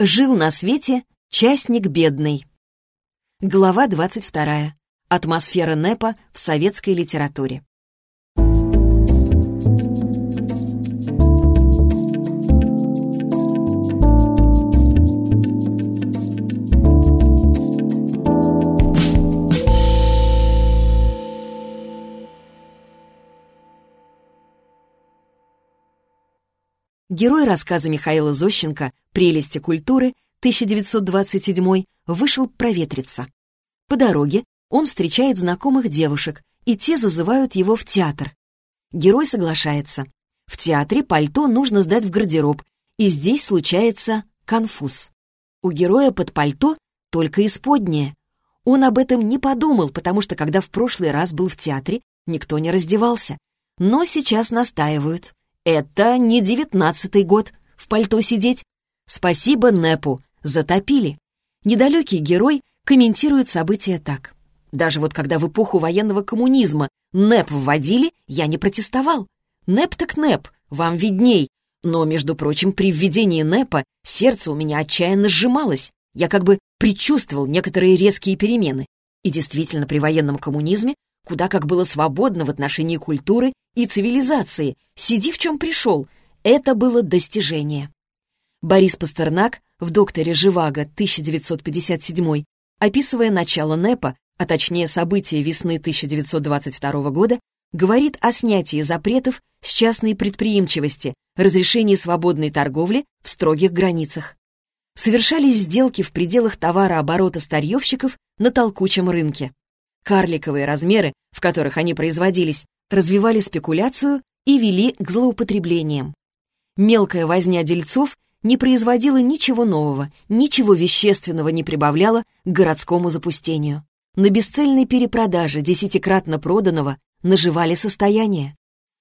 Жил на свете частник бедный. Глава 22. Атмосфера НЭПа в советской литературе. Герой рассказа Михаила Зощенко «Прелести культуры» 1927 вышел проветриться. По дороге он встречает знакомых девушек, и те зазывают его в театр. Герой соглашается. В театре пальто нужно сдать в гардероб, и здесь случается конфуз. У героя под пальто только исподнее. Он об этом не подумал, потому что когда в прошлый раз был в театре, никто не раздевался. Но сейчас настаивают. Это не девятнадцатый год, в пальто сидеть. Спасибо Непу, затопили. Недалекий герой комментирует события так. Даже вот когда в эпоху военного коммунизма НЭП вводили, я не протестовал. НЭП так НЭП, вам видней. Но, между прочим, при введении НЭПа сердце у меня отчаянно сжималось. Я как бы предчувствовал некоторые резкие перемены. И действительно, при военном коммунизме куда как было свободно в отношении культуры и цивилизации. Сиди в чем пришел. Это было достижение. Борис Пастернак в «Докторе Живаго» 1957 описывая начало НЭПа, а точнее события весны 1922 года, говорит о снятии запретов с частной предприимчивости, разрешении свободной торговли в строгих границах. Совершались сделки в пределах товарооборота старьевщиков на толкучем рынке. Карликовые размеры, в которых они производились, развивали спекуляцию и вели к злоупотреблениям. Мелкая возня дельцов не производила ничего нового, ничего вещественного не прибавляла к городскому запустению. На бесцельной перепродаже десятикратно проданного наживали состояние.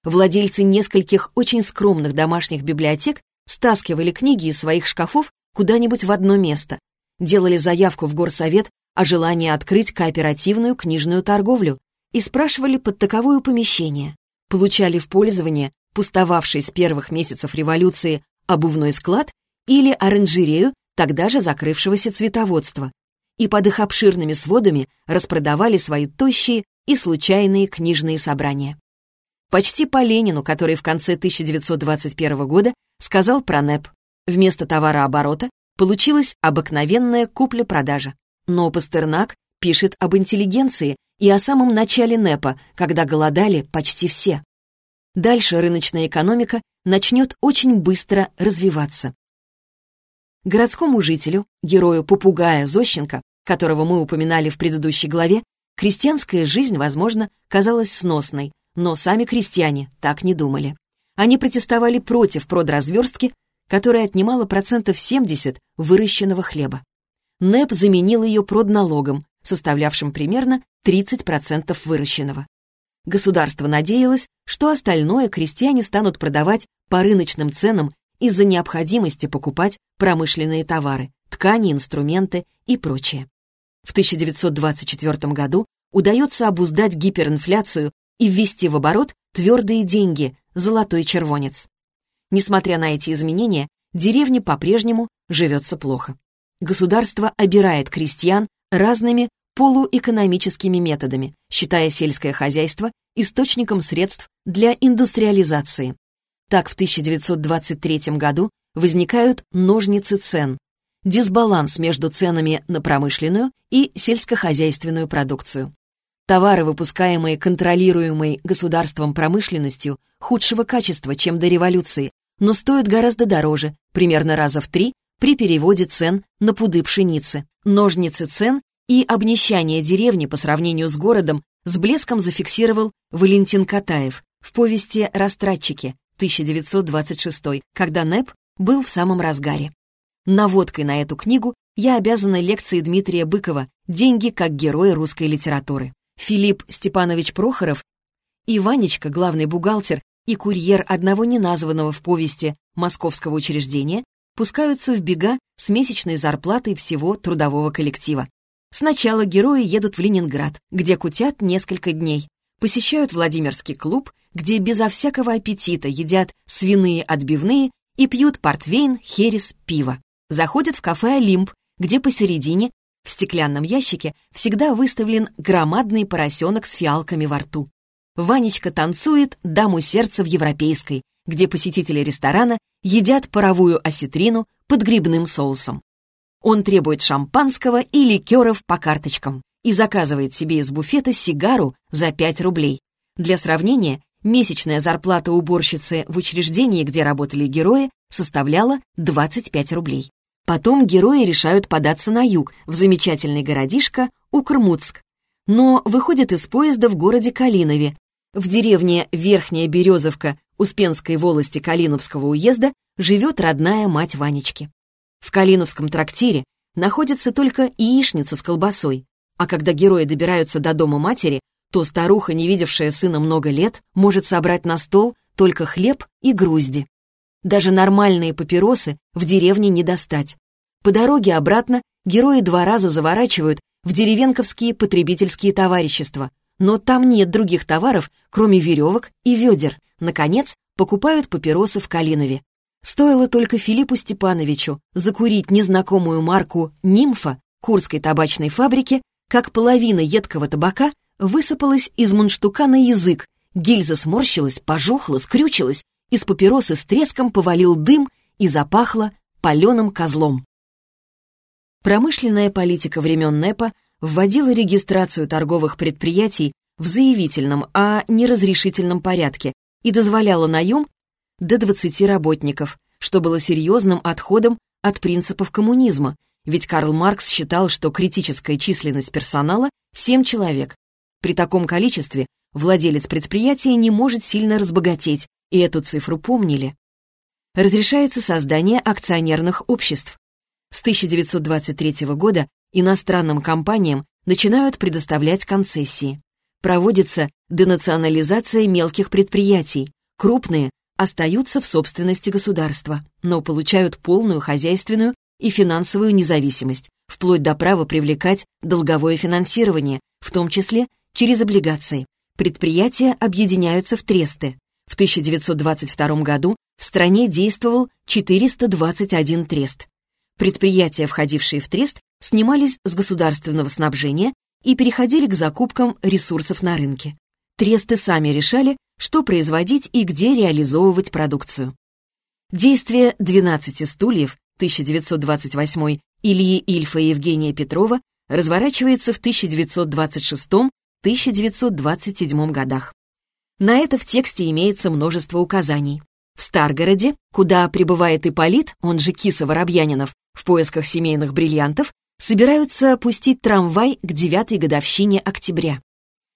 Владельцы нескольких очень скромных домашних библиотек стаскивали книги из своих шкафов куда-нибудь в одно место, делали заявку в горсовет о желании открыть кооперативную книжную торговлю и спрашивали под таковое помещение. Получали в пользование пустовавший с первых месяцев революции обувной склад или оранжерею тогда же закрывшегося цветоводства. И под их обширными сводами распродавали свои тощие и случайные книжные собрания. Почти по Ленину, который в конце 1921 года сказал про НЭП. Вместо товарооборота получилась обыкновенная купля-продажа. Но Пастернак пишет об интеллигенции и о самом начале НЭПа, когда голодали почти все. Дальше рыночная экономика начнет очень быстро развиваться. Городскому жителю, герою попугая Зощенко, которого мы упоминали в предыдущей главе, крестьянская жизнь, возможно, казалась сносной, но сами крестьяне так не думали. Они протестовали против продразверстки, которая отнимала процентов 70 выращенного хлеба. НЭП заменил ее продналогом, составлявшим примерно 30% выращенного. Государство надеялось, что остальное крестьяне станут продавать по рыночным ценам из-за необходимости покупать промышленные товары, ткани, инструменты и прочее. В 1924 году удается обуздать гиперинфляцию и ввести в оборот твердые деньги, золотой червонец. Несмотря на эти изменения, деревне по-прежнему живется плохо государство обирает крестьян разными полуэкономическими методами, считая сельское хозяйство источником средств для индустриализации. Так в 1923 году возникают ножницы цен, дисбаланс между ценами на промышленную и сельскохозяйственную продукцию. Товары, выпускаемые контролируемой государством промышленностью, худшего качества, чем до революции, но стоят гораздо дороже, примерно раза в три при переводе цен на пуды пшеницы, ножницы цен и обнищание деревни по сравнению с городом с блеском зафиксировал Валентин Катаев в повести «Растратчики» 1926, когда НЭП был в самом разгаре. Наводкой на эту книгу я обязана лекции Дмитрия Быкова «Деньги как герои русской литературы». Филипп Степанович Прохоров и Ванечка, главный бухгалтер и курьер одного неназванного в повести московского учреждения, пускаются в бега с месячной зарплатой всего трудового коллектива. Сначала герои едут в Ленинград, где кутят несколько дней, посещают Владимирский клуб, где безо всякого аппетита едят свиные отбивные и пьют портвейн, херес, пиво. заходят в кафе «Олимп», где посередине, в стеклянном ящике, всегда выставлен громадный поросенок с фиалками во рту. Ванечка танцует «Даму сердца» в Европейской, где посетители ресторана едят паровую осетрину под грибным соусом. Он требует шампанского и ликеров по карточкам и заказывает себе из буфета сигару за 5 рублей. Для сравнения, месячная зарплата уборщицы в учреждении, где работали герои, составляла 25 рублей. Потом герои решают податься на юг, в замечательный городишко Укрмуцк, но выходят из поезда в городе Калинове. В деревне Верхняя Березовка Успенской волости Калиновского уезда живет родная мать Ванечки. В Калиновском трактире находится только яичница с колбасой, а когда герои добираются до дома матери, то старуха, не видевшая сына много лет, может собрать на стол только хлеб и грузди. Даже нормальные папиросы в деревне не достать. По дороге обратно герои два раза заворачивают в деревенковские потребительские товарищества, но там нет других товаров, кроме веревок и ведер. Наконец, покупают папиросы в Калинове. Стоило только Филиппу Степановичу закурить незнакомую марку «Нимфа» Курской табачной фабрики, как половина едкого табака высыпалась из мундштука на язык, гильза сморщилась, пожухла, скрючилась, из папиросы с треском повалил дым и запахло паленым козлом. Промышленная политика времен НЭПа вводила регистрацию торговых предприятий в заявительном, а не разрешительном порядке и дозволяла наем до 20 работников, что было серьезным отходом от принципов коммунизма, ведь Карл Маркс считал, что критическая численность персонала — 7 человек, при таком количестве владелец предприятия не может сильно разбогатеть, и эту цифру помнили. Разрешается создание акционерных обществ. С 1923 года иностранным компаниям начинают предоставлять концессии. Проводится денационализация мелких предприятий. Крупные остаются в собственности государства, но получают полную хозяйственную и финансовую независимость, вплоть до права привлекать долговое финансирование, в том числе через облигации. Предприятия объединяются в тресты. В 1922 году в стране действовал 421 трест. Предприятия, входившие в трест, снимались с государственного снабжения и переходили к закупкам ресурсов на рынке. Тресты сами решали, что производить и где реализовывать продукцию. Действие «12 стульев» 1928 Ильи Ильфа и Евгения Петрова разворачивается в 1926 1927 годах. На это в тексте имеется множество указаний. В Старгороде, куда прибывает Ипполит, он же Киса Воробьянинов, в поисках семейных бриллиантов, собираются пустить трамвай к девятой годовщине октября.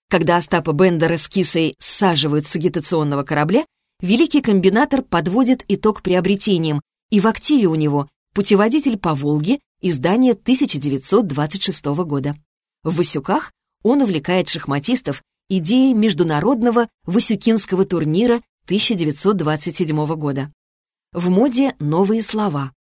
Когда Остапа Бендера с Кисой саживают с агитационного корабля, великий комбинатор подводит итог приобретениям, и в активе у него путеводитель по Волге, издание 1926 года. В Васюках он увлекает шахматистов идеей международного Васюкинского турнира 1927 года. В моде новые слова.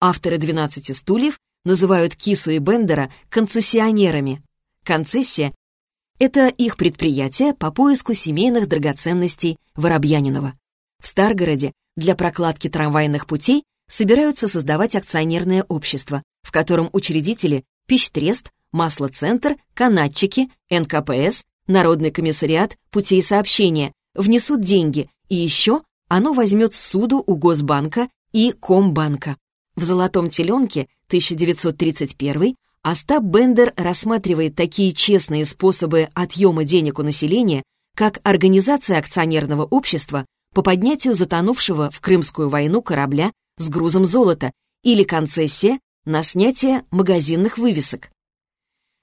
Авторы «12 стульев» называют Кису и Бендера концессионерами. Концессия — это их предприятие по поиску семейных драгоценностей Воробьянинова. В Старгороде для прокладки трамвайных путей собираются создавать акционерное общество, в котором учредители — Пищтрест, Маслоцентр, канатчики, НКПС, Народный комиссариат путей сообщения внесут деньги, и еще оно возьмет суду у Госбанка и Комбанка. В «Золотом теленке» 1931 Остап Бендер рассматривает такие честные способы отъема денег у населения, как организация акционерного общества по поднятию затонувшего в Крымскую войну корабля с грузом золота или концессия на снятие магазинных вывесок.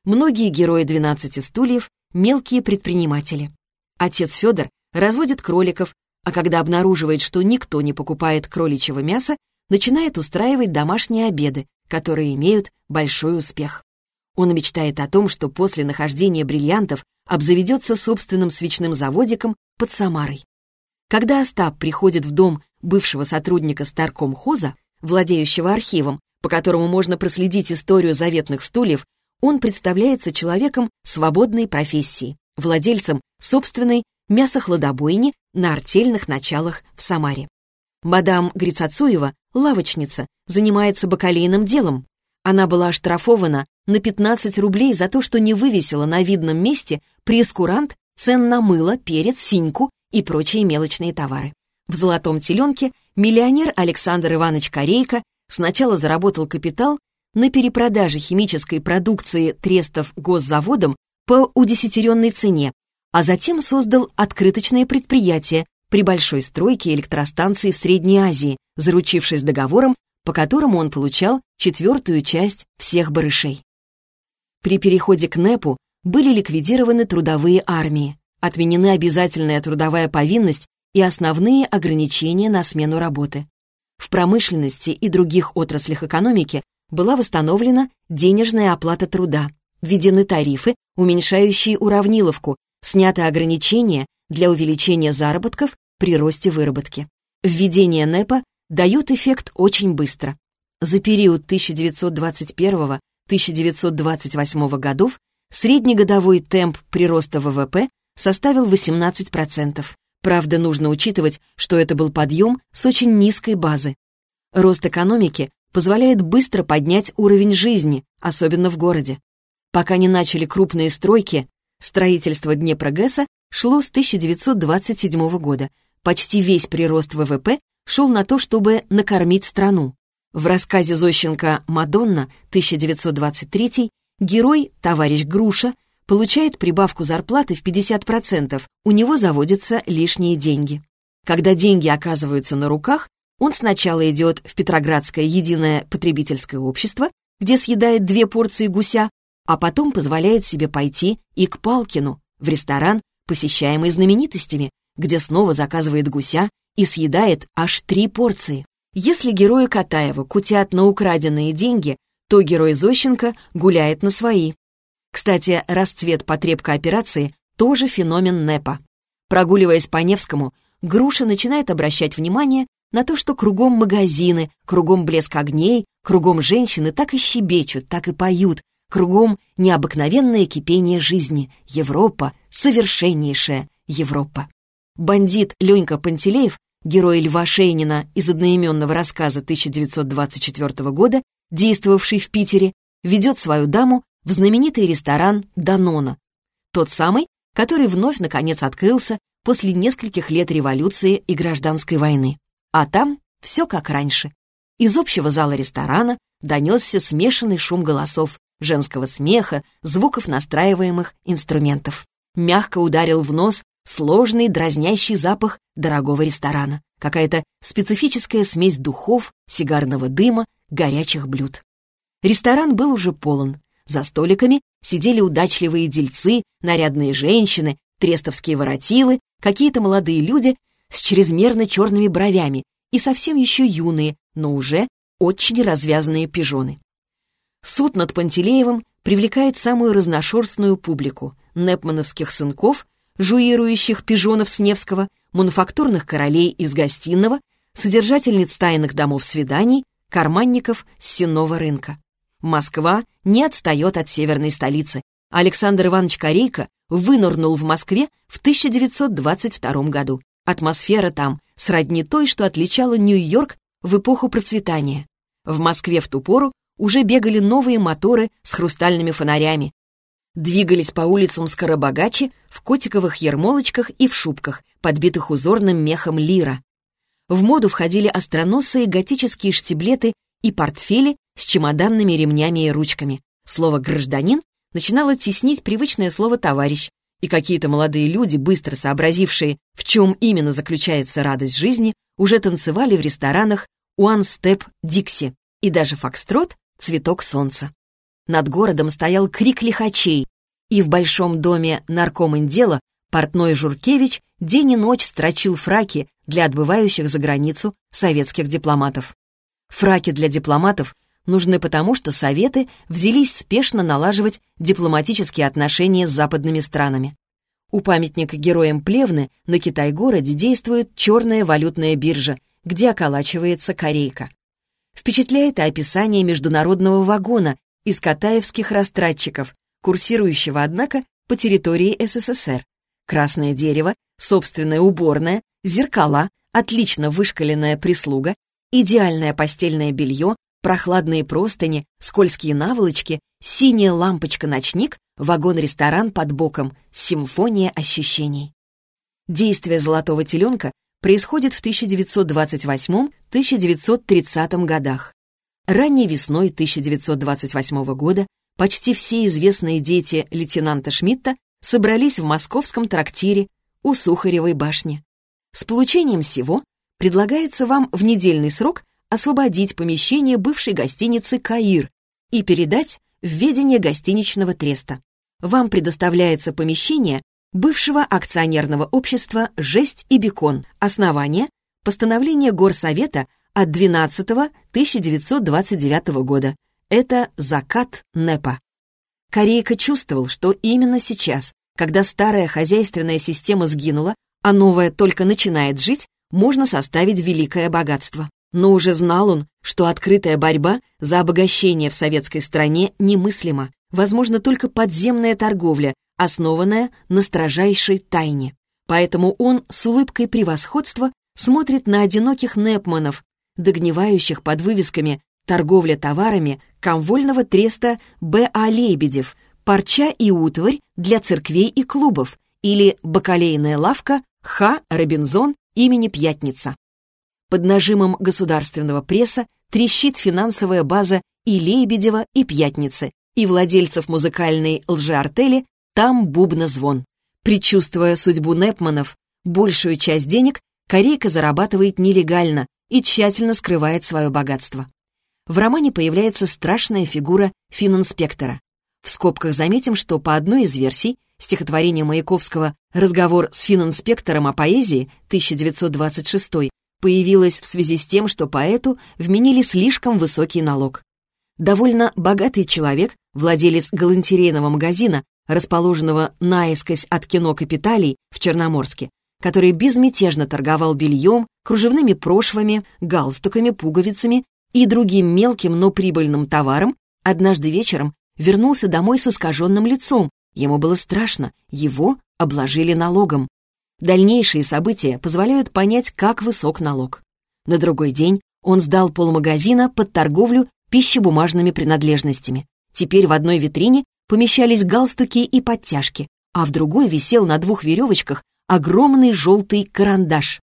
Многие герои «12 стульев» — мелкие предприниматели. Отец Федор разводит кроликов, а когда обнаруживает, что никто не покупает кроличьего мяса, начинает устраивать домашние обеды, которые имеют большой успех. Он мечтает о том, что после нахождения бриллиантов обзаведется собственным свечным заводиком под Самарой. Когда Остап приходит в дом бывшего сотрудника Старкомхоза, владеющего архивом, по которому можно проследить историю заветных стульев, он представляется человеком свободной профессии, владельцем собственной мясохладобойни на артельных началах в Самаре. Мадам Грицацуева, лавочница, занимается бакалейным делом. Она была оштрафована на 15 рублей за то, что не вывесила на видном месте прескурант цен на мыло, перец, синьку и прочие мелочные товары. В «Золотом теленке» миллионер Александр Иванович Корейко сначала заработал капитал на перепродаже химической продукции трестов госзаводам по удесятеренной цене, а затем создал открыточное предприятие при большой стройке электростанции в Средней Азии, заручившись договором, по которому он получал четвертую часть всех барышей. При переходе к НЭПу были ликвидированы трудовые армии, отменены обязательная трудовая повинность и основные ограничения на смену работы. В промышленности и других отраслях экономики была восстановлена денежная оплата труда, введены тарифы, уменьшающие уравниловку, сняты ограничения для увеличения заработков при росте выработки. Введение НЭПа дает эффект очень быстро. За период 1921-1928 годов среднегодовой темп прироста ВВП составил 18%. Правда, нужно учитывать, что это был подъем с очень низкой базы. Рост экономики позволяет быстро поднять уровень жизни, особенно в городе. Пока не начали крупные стройки, строительство Днепрогэса шло с 1927 года. Почти весь прирост ВВП шел на то, чтобы накормить страну. В рассказе Зощенко «Мадонна» 1923 герой, товарищ Груша, получает прибавку зарплаты в 50%, у него заводятся лишние деньги. Когда деньги оказываются на руках, он сначала идет в Петроградское единое потребительское общество, где съедает две порции гуся, а потом позволяет себе пойти и к Палкину, в ресторан, посещаемый знаменитостями, где снова заказывает гуся и съедает аж три порции. Если герои Катаева кутят на украденные деньги, то герой Зощенко гуляет на свои. Кстати, расцвет потреб кооперации тоже феномен НЭПа. Прогуливаясь по Невскому, Груша начинает обращать внимание на то, что кругом магазины, кругом блеск огней, кругом женщины так и щебечут, так и поют, кругом необыкновенное кипение жизни. Европа, совершеннейшая Европа. Бандит Ленька Пантелеев, герой Льва Шейнина из одноименного рассказа 1924 года, действовавший в Питере, ведет свою даму в знаменитый ресторан «Данона». Тот самый, который вновь, наконец, открылся после нескольких лет революции и гражданской войны. А там все как раньше. Из общего зала ресторана донесся смешанный шум голосов, женского смеха, звуков настраиваемых инструментов. Мягко ударил в нос сложный дразнящий запах дорогого ресторана. Какая-то специфическая смесь духов, сигарного дыма, горячих блюд. Ресторан был уже полон. За столиками сидели удачливые дельцы, нарядные женщины, трестовские воротилы, какие-то молодые люди с чрезмерно черными бровями и совсем еще юные, но уже очень развязанные пижоны. Суд над Пантелеевым привлекает самую разношерстную публику — непмановских сынков, жуирующих пижонов с Невского, мануфактурных королей из гостиного, содержательниц тайных домов свиданий, карманников с сенного рынка. Москва не отстает от северной столицы. Александр Иванович Корейко вынырнул в Москве в 1922 году. Атмосфера там сродни той, что отличала Нью-Йорк в эпоху процветания. В Москве в ту пору уже бегали новые моторы с хрустальными фонарями. Двигались по улицам скоробогачи в котиковых ермолочках и в шубках, подбитых узорным мехом лира. В моду входили остроносые готические штиблеты и портфели с чемоданными ремнями и ручками. Слово «гражданин» начинало теснить привычное слово «товарищ», и какие-то молодые люди, быстро сообразившие, в чем именно заключается радость жизни, уже танцевали в ресторанах «One Step Dixie» и даже «Фокстрот» «Цветок солнца». Над городом стоял крик лихачей, и в большом доме наркоминдела портной Журкевич день и ночь строчил фраки для отбывающих за границу советских дипломатов. Фраки для дипломатов нужны потому, что Советы взялись спешно налаживать дипломатические отношения с западными странами. У памятника героям Плевны на Китай-городе действует черная валютная биржа, где околачивается корейка. Впечатляет и описание международного вагона из катаевских растратчиков, курсирующего, однако, по территории СССР. Красное дерево, собственная уборная, зеркала, отлично вышкаленная прислуга, идеальное постельное белье, прохладные простыни, скользкие наволочки, синяя лампочка-ночник, вагон-ресторан под боком, симфония ощущений. Действие «Золотого теленка» происходит в 1928-1930 годах. Ранней весной 1928 года почти все известные дети лейтенанта Шмидта собрались в московском трактире у Сухаревой башни. С получением всего предлагается вам в недельный срок освободить помещение бывшей гостиницы «Каир» и передать в ведение гостиничного треста. Вам предоставляется помещение бывшего акционерного общества «Жесть и бекон». Основание – постановление Горсовета от 12-1929 года. Это закат НЭПа. Корейка чувствовал, что именно сейчас, когда старая хозяйственная система сгинула, а новая только начинает жить, можно составить великое богатство. Но уже знал он, что открытая борьба за обогащение в советской стране немыслима. Возможно, только подземная торговля, основанная на строжайшей тайне. Поэтому он с улыбкой превосходства смотрит на одиноких непманов, догнивающих под вывесками «Торговля товарами» комвольного треста Б.А. Лебедев, «Парча и утварь для церквей и клубов» или «Бакалейная лавка Х. Робинзон имени Пятница». Под нажимом государственного пресса трещит финансовая база и Лебедева, и Пятницы, и владельцев музыкальной лжеартели там бубна-звон. Причувствуя судьбу Непманов, большую часть денег Корейка зарабатывает нелегально и тщательно скрывает свое богатство. В романе появляется страшная фигура фининспектора. В скобках заметим, что по одной из версий стихотворение Маяковского «Разговор с фининспектором о поэзии» 1926 появилось в связи с тем, что поэту вменили слишком высокий налог. Довольно богатый человек, владелец галантерейного магазина, расположенного наискось от кино «Капиталий» в Черноморске, который безмятежно торговал бельем, кружевными прошвами, галстуками, пуговицами и другим мелким, но прибыльным товаром, однажды вечером вернулся домой с искаженным лицом. Ему было страшно, его обложили налогом. Дальнейшие события позволяют понять, как высок налог. На другой день он сдал полмагазина под торговлю пищебумажными принадлежностями. Теперь в одной витрине помещались галстуки и подтяжки, а в другой висел на двух веревочках огромный желтый карандаш.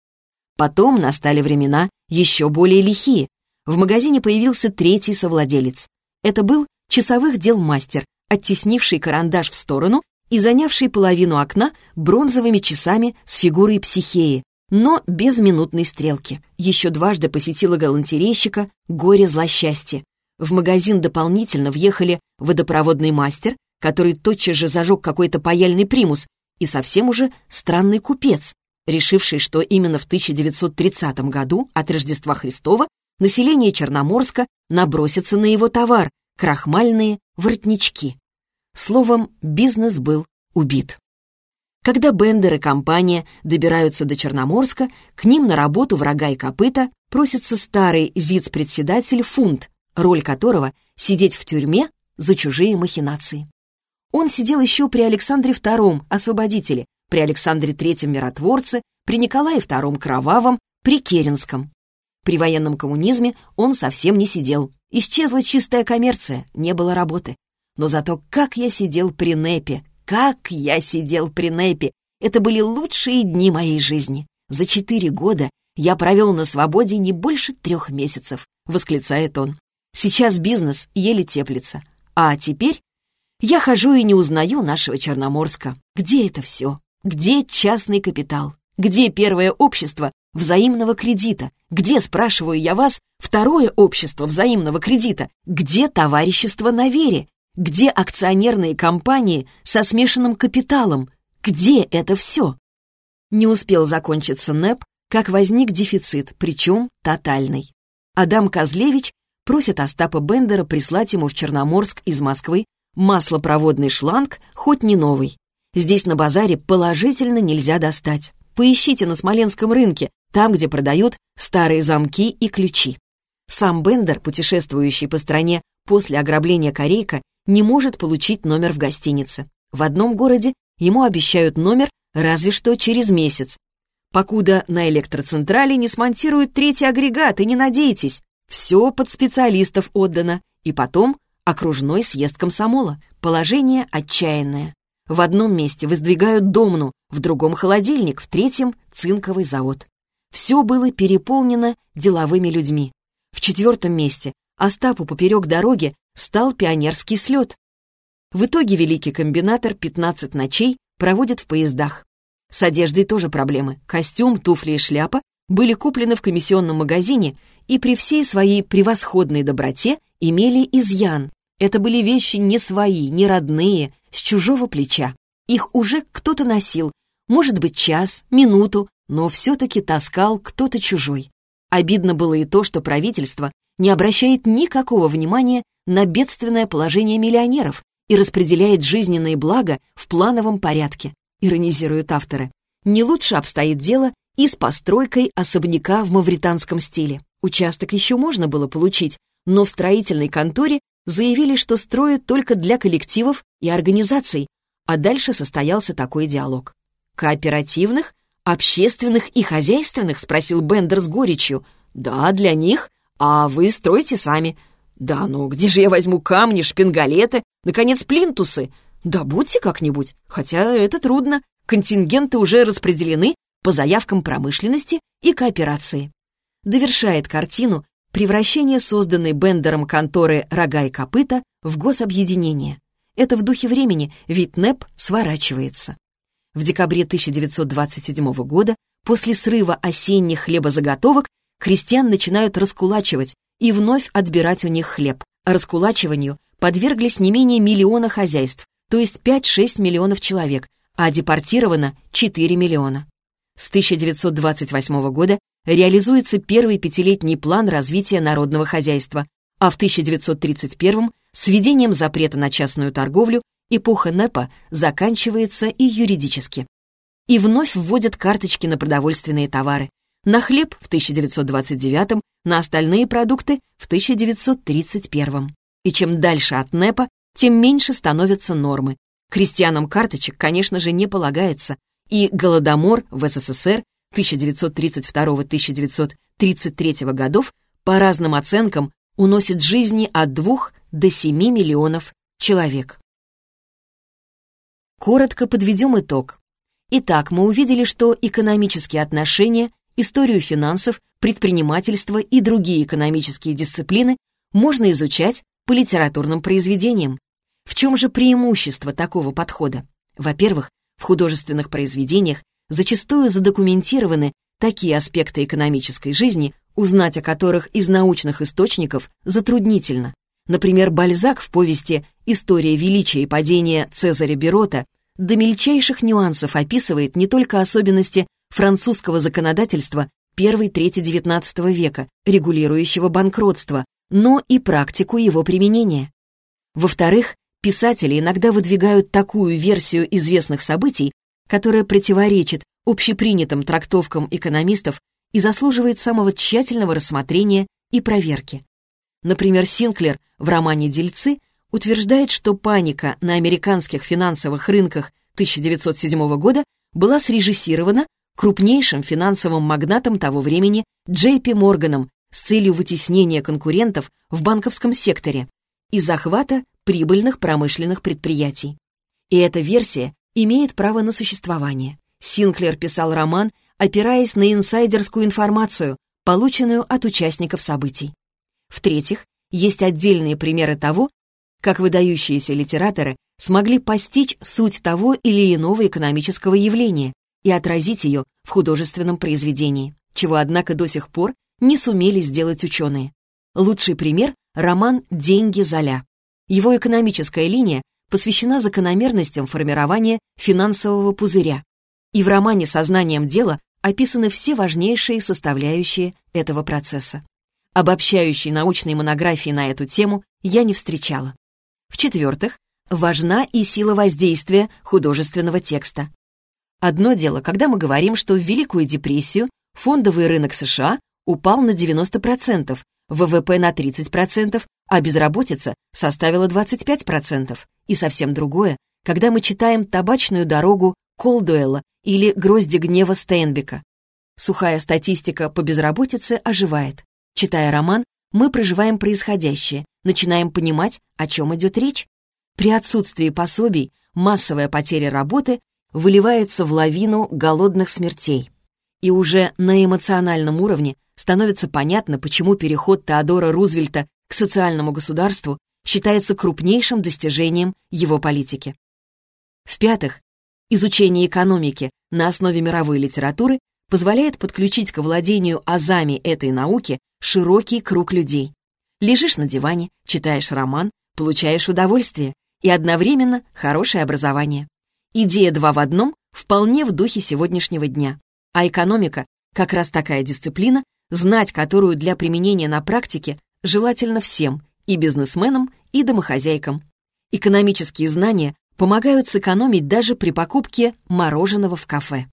Потом настали времена еще более лихие. В магазине появился третий совладелец. Это был часовых дел мастер, оттеснивший карандаш в сторону и занявший половину окна бронзовыми часами с фигурой психеи, но без минутной стрелки. Еще дважды посетила галантерейщика горе злосчастье. В магазин дополнительно въехали водопроводный мастер, который тотчас же зажег какой-то паяльный примус, и совсем уже странный купец, решивший, что именно в 1930 году от Рождества Христова население Черноморска набросится на его товар — крахмальные воротнички. Словом, бизнес был убит. Когда Бендер и компания добираются до Черноморска, к ним на работу врага и копыта просится старый ЗИЦ-председатель Фунт, роль которого — сидеть в тюрьме за чужие махинации. Он сидел еще при Александре II Освободителе, при Александре III Миротворце, при Николае II Кровавом, при Керенском. При военном коммунизме он совсем не сидел. Исчезла чистая коммерция, не было работы. Но зато как я сидел при НЭПе, как я сидел при НЭПе. Это были лучшие дни моей жизни. За четыре года я провел на свободе не больше трех месяцев, восклицает он. Сейчас бизнес еле теплится. А теперь я хожу и не узнаю нашего Черноморска. Где это все? Где частный капитал? Где первое общество взаимного кредита? Где, спрашиваю я вас, второе общество взаимного кредита? Где товарищество на вере? Где акционерные компании со смешанным капиталом? Где это все? Не успел закончиться НЭП, как возник дефицит, причем тотальный. Адам Козлевич просит Остапа Бендера прислать ему в Черноморск из Москвы маслопроводный шланг, хоть не новый. Здесь на базаре положительно нельзя достать. Поищите на Смоленском рынке, там, где продают старые замки и ключи. Сам Бендер, путешествующий по стране после ограбления Корейка, не может получить номер в гостинице. В одном городе ему обещают номер разве что через месяц. покуда на электроцентрале не смонтируют третий агрегат, и не надейтесь. Все под специалистов отдано. И потом окружной съезд комсомола. Положение отчаянное. В одном месте воздвигают домну, в другом холодильник, в третьем — цинковый завод. Все было переполнено деловыми людьми. В четвертом месте Остапу поперек дороги стал пионерский слет. В итоге великий комбинатор 15 ночей проводит в поездах. С одеждой тоже проблемы. Костюм, туфли и шляпа были куплены в комиссионном магазине и при всей своей превосходной доброте имели изъян. Это были вещи не свои, не родные, с чужого плеча. Их уже кто-то носил, может быть, час, минуту, но все-таки таскал кто-то чужой. Обидно было и то, что правительство не обращает никакого внимания на бедственное положение миллионеров и распределяет жизненные блага в плановом порядке, иронизируют авторы. Не лучше обстоит дело и с постройкой особняка в мавританском стиле. Участок еще можно было получить, но в строительной конторе заявили, что строят только для коллективов и организаций, а дальше состоялся такой диалог. «Кооперативных, общественных и хозяйственных?» — спросил Бендер с горечью. «Да, для них, а вы строите сами». «Да, ну где же я возьму камни, шпингалеты, наконец, плинтусы?» «Да будьте как-нибудь, хотя это трудно. Контингенты уже распределены по заявкам промышленности и кооперации». Довершает картину превращение созданной Бендером конторы «Рога и копыта» в гособъединение. Это в духе времени, ведь НЭП сворачивается. В декабре 1927 года, после срыва осенних хлебозаготовок, крестьян начинают раскулачивать и вновь отбирать у них хлеб. А раскулачиванию подверглись не менее миллиона хозяйств, то есть 5-6 миллионов человек, а депортировано 4 миллиона. С 1928 года реализуется первый пятилетний план развития народного хозяйства, а в 1931 с введением запрета на частную торговлю эпоха НЭПа заканчивается и юридически. И вновь вводят карточки на продовольственные товары. На хлеб в 1929, на остальные продукты в 1931. И чем дальше от НЭПа, тем меньше становятся нормы. Крестьянам карточек, конечно же, не полагается, и Голодомор в СССР 1932-1933 годов по разным оценкам уносит жизни от 2 до 7 миллионов человек. Коротко подведем итог. Итак, мы увидели, что экономические отношения, историю финансов, предпринимательство и другие экономические дисциплины можно изучать по литературным произведениям. В чем же преимущество такого подхода? Во-первых, в художественных произведениях зачастую задокументированы такие аспекты экономической жизни, узнать о которых из научных источников затруднительно. Например, Бальзак в повести «История величия и падения Цезаря Берота» до мельчайших нюансов описывает не только особенности французского законодательства первой трети XIX века, регулирующего банкротство, но и практику его применения. Во-вторых, писатели иногда выдвигают такую версию известных событий, которая противоречит общепринятым трактовкам экономистов и заслуживает самого тщательного рассмотрения и проверки. Например, Синклер в романе «Дельцы» утверждает, что паника на американских финансовых рынках 1907 года была срежиссирована крупнейшим финансовым магнатом того времени Джей Пи Морганом с целью вытеснения конкурентов в банковском секторе и захвата прибыльных промышленных предприятий. И эта версия имеет право на существование. Синклер писал роман, опираясь на инсайдерскую информацию, полученную от участников событий. В-третьих, есть отдельные примеры того, как выдающиеся литераторы смогли постичь суть того или иного экономического явления и отразить ее в художественном произведении, чего, однако, до сих пор не сумели сделать ученые. Лучший пример — роман «Деньги Золя». Его экономическая линия посвящена закономерностям формирования финансового пузыря. И в романе «Сознанием дела» описаны все важнейшие составляющие этого процесса. Обобщающей научной монографии на эту тему я не встречала. В-четвертых, важна и сила воздействия художественного текста. Одно дело, когда мы говорим, что в Великую депрессию фондовый рынок США упал на 90%, ВВП на 30%, а безработица составила 25%. И совсем другое, когда мы читаем «Табачную дорогу» Колдуэлла или «Грозди гнева» Стейнбека. Сухая статистика по безработице оживает. Читая роман, мы проживаем происходящее, начинаем понимать, о чем идет речь. При отсутствии пособий массовая потеря работы выливается в лавину голодных смертей. И уже на эмоциональном уровне становится понятно, почему переход Теодора Рузвельта к социальному государству считается крупнейшим достижением его политики. В-пятых, изучение экономики на основе мировой литературы позволяет подключить к владению азами этой науки широкий круг людей. Лежишь на диване, читаешь роман, получаешь удовольствие и одновременно хорошее образование. Идея два в одном вполне в духе сегодняшнего дня. А экономика — как раз такая дисциплина, знать которую для применения на практике желательно всем, и бизнесменам, и домохозяйкам. Экономические знания помогают сэкономить даже при покупке мороженого в кафе.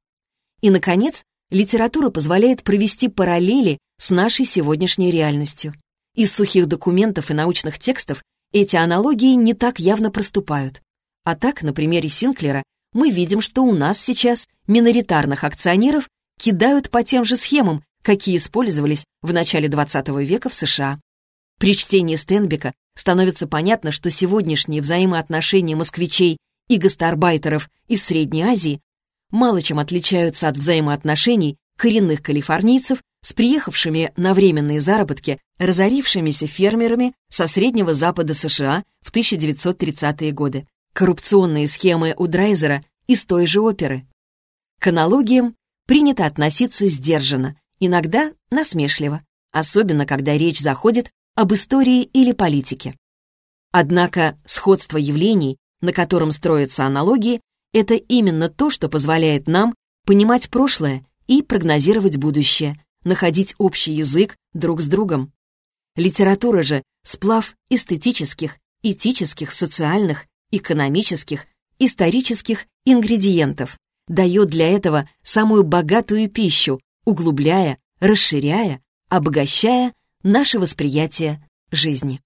И, наконец, литература позволяет провести параллели с нашей сегодняшней реальностью. Из сухих документов и научных текстов эти аналогии не так явно проступают. А так, на примере Синклера, мы видим, что у нас сейчас миноритарных акционеров кидают по тем же схемам, какие использовались в начале XX века в США. При чтении Стенбека становится понятно, что сегодняшние взаимоотношения москвичей и гастарбайтеров из Средней Азии мало чем отличаются от взаимоотношений коренных калифорнийцев с приехавшими на временные заработки разорившимися фермерами со Среднего Запада США в 1930-е годы. Коррупционные схемы у Драйзера из той же оперы. К аналогиям принято относиться сдержанно, иногда насмешливо, особенно когда речь заходит об истории или политике. Однако сходство явлений, на котором строятся аналогии, это именно то, что позволяет нам понимать прошлое и прогнозировать будущее, находить общий язык друг с другом. Литература же — сплав эстетических, этических, социальных, экономических, исторических ингредиентов, дает для этого самую богатую пищу, углубляя, расширяя, обогащая наше восприятие жизни.